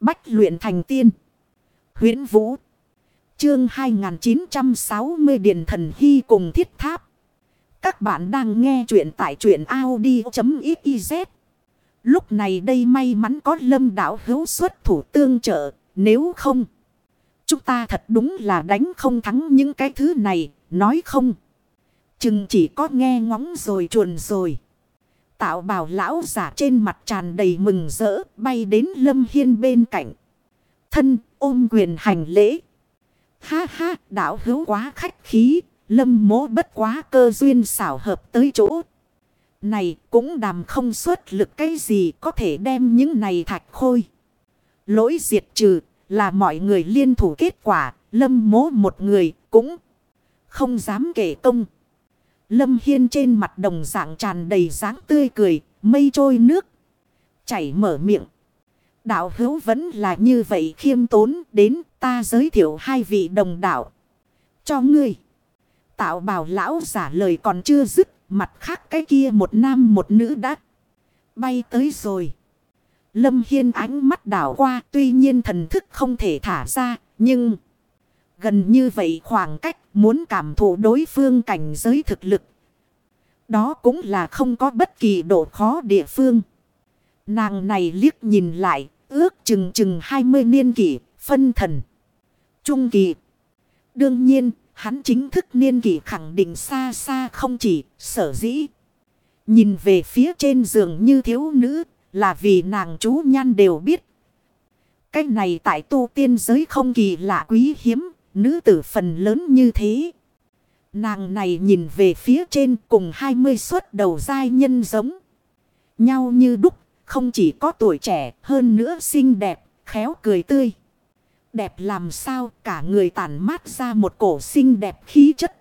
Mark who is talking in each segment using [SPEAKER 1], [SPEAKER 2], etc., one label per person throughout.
[SPEAKER 1] Bách luyện thành tiên. huyễn Vũ. Chương 2960 Điện Thần Hy cùng Thiết Tháp. Các bạn đang nghe truyện tại truyện Audi.xyz. Lúc này đây may mắn có lâm đảo hữu xuất thủ tương trợ. Nếu không, chúng ta thật đúng là đánh không thắng những cái thứ này. Nói không. Chừng chỉ có nghe ngóng rồi chuồn rồi. Tạo bảo lão giả trên mặt tràn đầy mừng rỡ, bay đến lâm hiên bên cạnh. Thân, ôm quyền hành lễ. Ha ha, đạo hữu quá khách khí. Lâm mố bất quá cơ duyên xảo hợp tới chỗ. Này, cũng đàm không xuất lực cái gì có thể đem những này thạch khôi. Lỗi diệt trừ, là mọi người liên thủ kết quả. Lâm mố một người cũng không dám kể công. Lâm Hiên trên mặt đồng dạng tràn đầy dáng tươi cười, mây trôi nước. Chảy mở miệng. Đạo hữu vẫn là như vậy khiêm tốn đến ta giới thiệu hai vị đồng đạo. Cho ngươi. Tạo bảo lão giả lời còn chưa dứt. Mặt khác cái kia một nam một nữ đã bay tới rồi. Lâm Hiên ánh mắt đảo qua tuy nhiên thần thức không thể thả ra nhưng... Gần như vậy khoảng cách muốn cảm thụ đối phương cảnh giới thực lực. Đó cũng là không có bất kỳ độ khó địa phương. Nàng này liếc nhìn lại, ước chừng chừng 20 niên kỷ, phân thần. Trung kỳ. Đương nhiên, hắn chính thức niên kỷ khẳng định xa xa không chỉ sở dĩ. Nhìn về phía trên giường như thiếu nữ, là vì nàng chú nhan đều biết. Cái này tại tu tiên giới không kỳ lạ quý hiếm, Nữ tử phần lớn như thế. Nàng này nhìn về phía trên cùng 20 suất đầu dai nhân giống. Nhau như đúc, không chỉ có tuổi trẻ hơn nữa xinh đẹp, khéo cười tươi. Đẹp làm sao cả người tản mát ra một cổ xinh đẹp khí chất.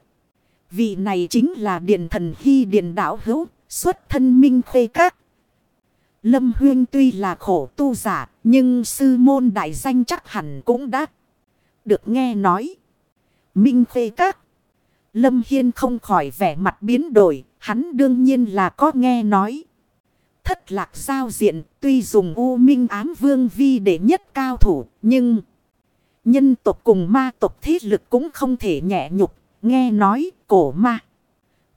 [SPEAKER 1] Vị này chính là điện thần hy điện Đảo hữu, xuất thân minh khuê các. Lâm Huyên tuy là khổ tu giả, nhưng sư môn đại danh chắc hẳn cũng đã được nghe nói. Minh Khê các. Lâm Hiên không khỏi vẻ mặt biến đổi. Hắn đương nhiên là có nghe nói. Thất lạc giao diện, tuy dùng U Minh ám vương vi để nhất cao thủ. Nhưng nhân tộc cùng ma tộc thiết lực cũng không thể nhẹ nhục. Nghe nói, cổ ma.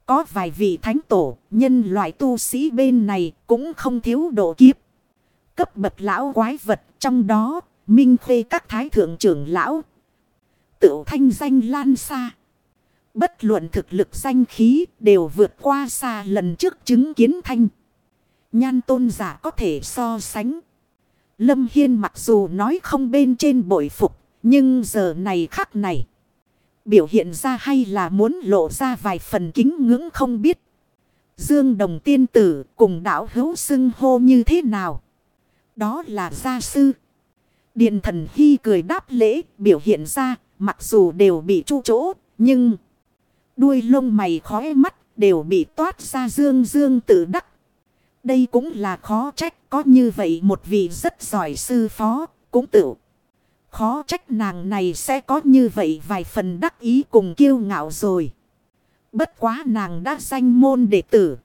[SPEAKER 1] Có vài vị thánh tổ, nhân loại tu sĩ bên này cũng không thiếu độ kiếp. Cấp bậc lão quái vật trong đó, Minh Khê các thái thượng trưởng lão tựu thanh danh lan xa. Bất luận thực lực danh khí đều vượt qua xa lần trước chứng kiến thanh. Nhan tôn giả có thể so sánh. Lâm Hiên mặc dù nói không bên trên bội phục, nhưng giờ này khắc này. Biểu hiện ra hay là muốn lộ ra vài phần kính ngưỡng không biết. Dương đồng tiên tử cùng đạo hữu xưng hô như thế nào? Đó là gia sư. Điện thần hy cười đáp lễ biểu hiện ra Mặc dù đều bị chu chỗ, nhưng đuôi lông mày khói mắt đều bị toát ra dương dương tự đắc. Đây cũng là khó trách có như vậy một vị rất giỏi sư phó, cũng tự. Khó trách nàng này sẽ có như vậy vài phần đắc ý cùng kiêu ngạo rồi. Bất quá nàng đã danh môn đệ tử.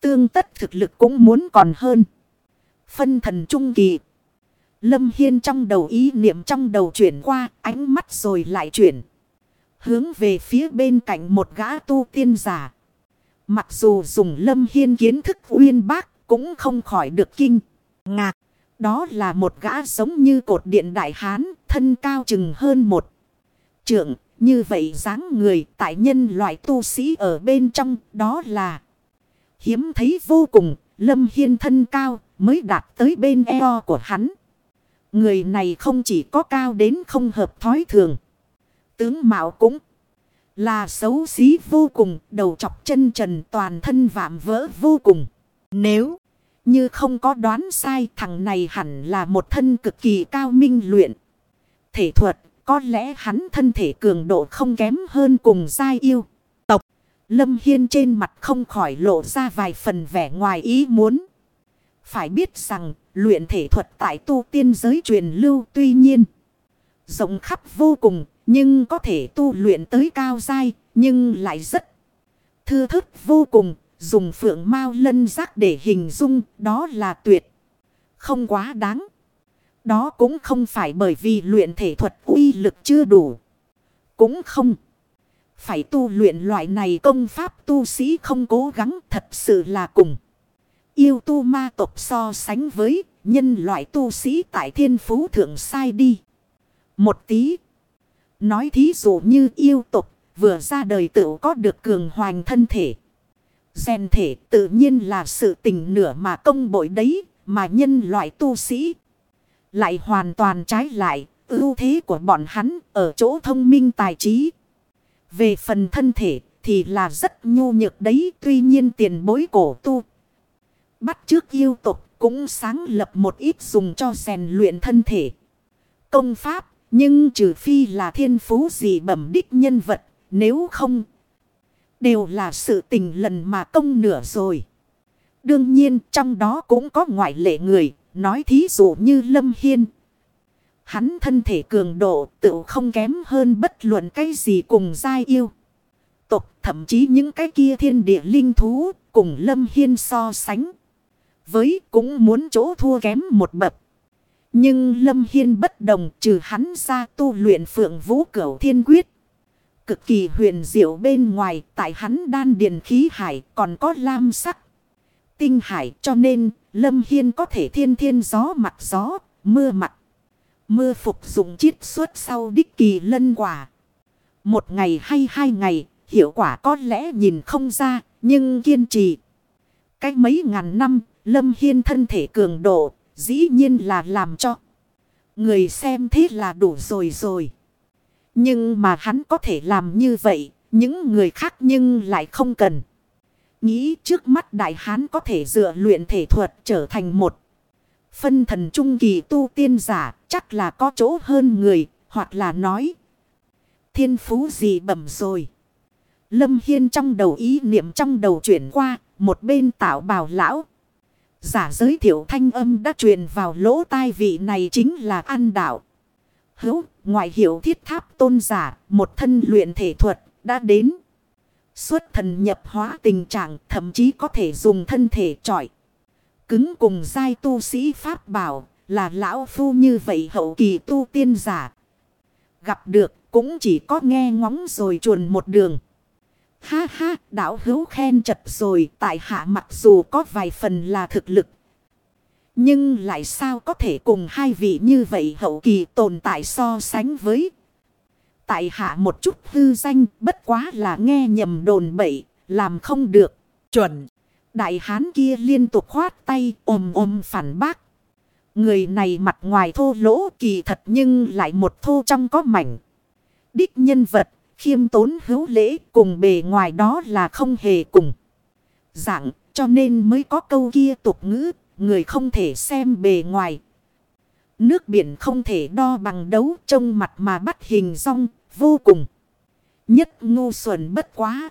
[SPEAKER 1] Tương tất thực lực cũng muốn còn hơn. Phân thần trung kỳ. Lâm Hiên trong đầu ý niệm trong đầu chuyển qua, ánh mắt rồi lại chuyển. Hướng về phía bên cạnh một gã tu tiên giả. Mặc dù dùng Lâm Hiên kiến thức uyên bác, cũng không khỏi được kinh, ngạc. Đó là một gã giống như cột điện đại hán, thân cao chừng hơn một trượng. Như vậy dáng người tại nhân loại tu sĩ ở bên trong, đó là hiếm thấy vô cùng. Lâm Hiên thân cao mới đạt tới bên eo của hắn. Người này không chỉ có cao đến không hợp thói thường. Tướng Mạo cũng là xấu xí vô cùng, đầu chọc chân trần toàn thân vạm vỡ vô cùng. Nếu như không có đoán sai thằng này hẳn là một thân cực kỳ cao minh luyện. Thể thuật, có lẽ hắn thân thể cường độ không kém hơn cùng giai yêu. Tộc, Lâm Hiên trên mặt không khỏi lộ ra vài phần vẻ ngoài ý muốn. Phải biết rằng, luyện thể thuật tại tu tiên giới truyền lưu tuy nhiên. Rộng khắp vô cùng, nhưng có thể tu luyện tới cao dai, nhưng lại rất thưa thức vô cùng. Dùng phượng mao lân giác để hình dung, đó là tuyệt. Không quá đáng. đó cũng không phải bởi vì luyện thể thuật uy lực chưa đủ. Cũng không. Phải tu luyện loại này công pháp tu sĩ không cố gắng thật sự là cùng. Yêu tu ma tộc so sánh với nhân loại tu sĩ tại thiên phú thượng sai đi. Một tí. Nói thí dụ như yêu tộc vừa ra đời tự có được cường hoành thân thể. Gen thể tự nhiên là sự tình nửa mà công bội đấy mà nhân loại tu sĩ. Lại hoàn toàn trái lại, ưu thế của bọn hắn ở chỗ thông minh tài trí. Về phần thân thể thì là rất nhu nhược đấy, tuy nhiên tiền bối cổ tu. Bắt trước yêu tục cũng sáng lập một ít dùng cho rèn luyện thân thể. Công pháp, nhưng trừ phi là thiên phú gì bẩm đích nhân vật, nếu không, đều là sự tình lần mà công nửa rồi. Đương nhiên, trong đó cũng có ngoại lệ người, nói thí dụ như Lâm Hiên. Hắn thân thể cường độ tự không kém hơn bất luận cái gì cùng giai yêu. Tục, thậm chí những cái kia thiên địa linh thú cùng Lâm Hiên so sánh. Với cũng muốn chỗ thua kém một bậc. Nhưng Lâm Hiên bất đồng trừ hắn ra tu luyện phượng vũ cửu thiên quyết. Cực kỳ huyền diệu bên ngoài tại hắn đan điền khí hải còn có lam sắc. Tinh hải cho nên Lâm Hiên có thể thiên thiên gió mặt gió, mưa mặt. Mưa phục dụng chiết suốt sau đích kỳ lân quả. Một ngày hay hai ngày, hiệu quả có lẽ nhìn không ra, nhưng kiên trì. Cách mấy ngàn năm, Lâm Hiên thân thể cường độ, dĩ nhiên là làm cho. Người xem thế là đủ rồi rồi. Nhưng mà hắn có thể làm như vậy, những người khác nhưng lại không cần. Nghĩ trước mắt đại hán có thể dựa luyện thể thuật trở thành một phân thần trung kỳ tu tiên giả, chắc là có chỗ hơn người, hoặc là nói. Thiên phú gì bẩm rồi. Lâm Hiên trong đầu ý niệm trong đầu chuyển qua, một bên tạo bào lão. Giả giới thiệu thanh âm đã truyền vào lỗ tai vị này chính là an đạo. Hữu, ngoại hiệu thiết tháp tôn giả, một thân luyện thể thuật, đã đến. Xuất thần nhập hóa tình trạng thậm chí có thể dùng thân thể trọi. Cứng cùng giai tu sĩ Pháp bảo là lão phu như vậy hậu kỳ tu tiên giả. Gặp được cũng chỉ có nghe ngóng rồi chuồn một đường. Ha ha, đảo hữu khen chật rồi, tại hạ mặc dù có vài phần là thực lực. Nhưng lại sao có thể cùng hai vị như vậy hậu kỳ tồn tại so sánh với. Tại hạ một chút hư danh, bất quá là nghe nhầm đồn bậy, làm không được. Chuẩn. Đại hán kia liên tục khoát tay ôm ôm phản bác. Người này mặt ngoài thô lỗ kỳ thật nhưng lại một thô trong có mảnh. Đích nhân vật khiêm tốn hữu lễ cùng bề ngoài đó là không hề cùng. Dạng cho nên mới có câu kia tục ngữ, người không thể xem bề ngoài. Nước biển không thể đo bằng đấu trông mặt mà bắt hình rong, vô cùng. Nhất ngu xuẩn bất quá.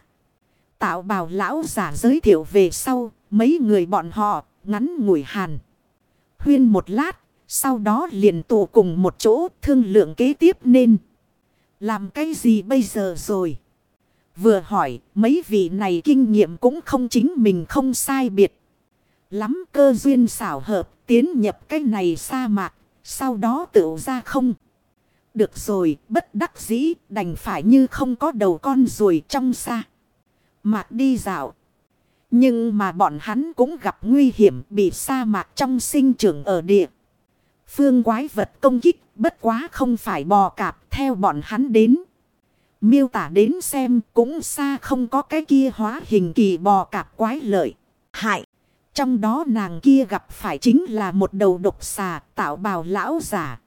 [SPEAKER 1] Tạo bào lão giả giới thiệu về sau, mấy người bọn họ, ngắn ngủi hàn. Huyên một lát, sau đó liền tụ cùng một chỗ thương lượng kế tiếp nên. Làm cái gì bây giờ rồi? Vừa hỏi, mấy vị này kinh nghiệm cũng không chính mình không sai biệt. Lắm cơ duyên xảo hợp, tiến nhập cái này sa mạc, sau đó tự ra không. Được rồi, bất đắc dĩ, đành phải như không có đầu con ruồi trong sa. Mạc đi dạo. Nhưng mà bọn hắn cũng gặp nguy hiểm bị sa mạc trong sinh trưởng ở địa. Phương quái vật công kích, bất quá không phải bò cạp, theo bọn hắn đến. Miêu tả đến xem, cũng xa không có cái kia hóa hình kỳ bò cạp quái lợi. Hại. Trong đó nàng kia gặp phải chính là một đầu độc xà, tạo bào lão giả.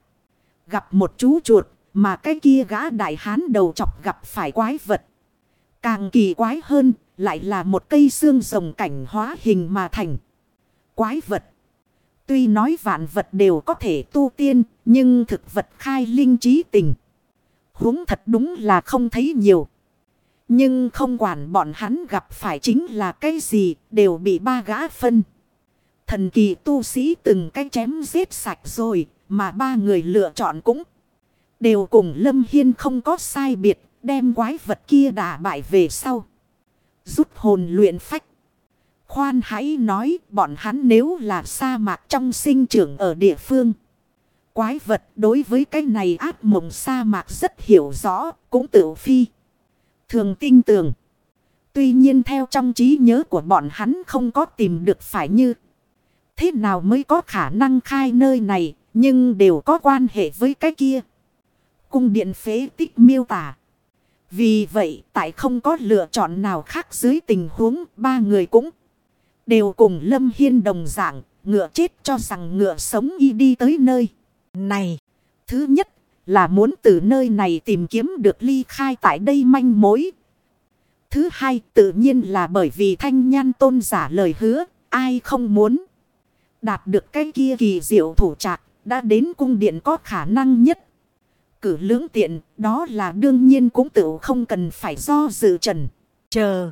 [SPEAKER 1] Gặp một chú chuột, mà cái kia gã đại hán đầu chọc gặp phải quái vật. Càng kỳ quái hơn, lại là một cây xương rồng cảnh hóa hình mà thành. Quái vật. Tuy nói vạn vật đều có thể tu tiên, nhưng thực vật khai linh trí tình. huống thật đúng là không thấy nhiều. Nhưng không quản bọn hắn gặp phải chính là cái gì, đều bị ba gã phân. Thần kỳ tu sĩ từng cái chém giết sạch rồi, mà ba người lựa chọn cũng đều cùng Lâm Hiên không có sai biệt, đem quái vật kia đả bại về sau. Rút hồn luyện phách. Khoan hãy nói bọn hắn nếu là sa mạc trong sinh trưởng ở địa phương. Quái vật đối với cái này ác mộng sa mạc rất hiểu rõ, cũng tự phi. Thường tin tưởng. Tuy nhiên theo trong trí nhớ của bọn hắn không có tìm được phải như. Thế nào mới có khả năng khai nơi này, nhưng đều có quan hệ với cái kia. Cung điện phế tích miêu tả. Vì vậy, tại không có lựa chọn nào khác dưới tình huống ba người cũng đều cùng Lâm Hiên đồng dạng, ngựa chết cho rằng ngựa sống y đi tới nơi này. Thứ nhất là muốn từ nơi này tìm kiếm được ly khai tại đây manh mối. Thứ hai tự nhiên là bởi vì thanh nhan tôn giả lời hứa, ai không muốn đạt được cái kia kỳ diệu thủ trạc, đã đến cung điện có khả năng nhất cử lưỡng tiện, đó là đương nhiên cũng tự không cần phải do dự trần. Chờ,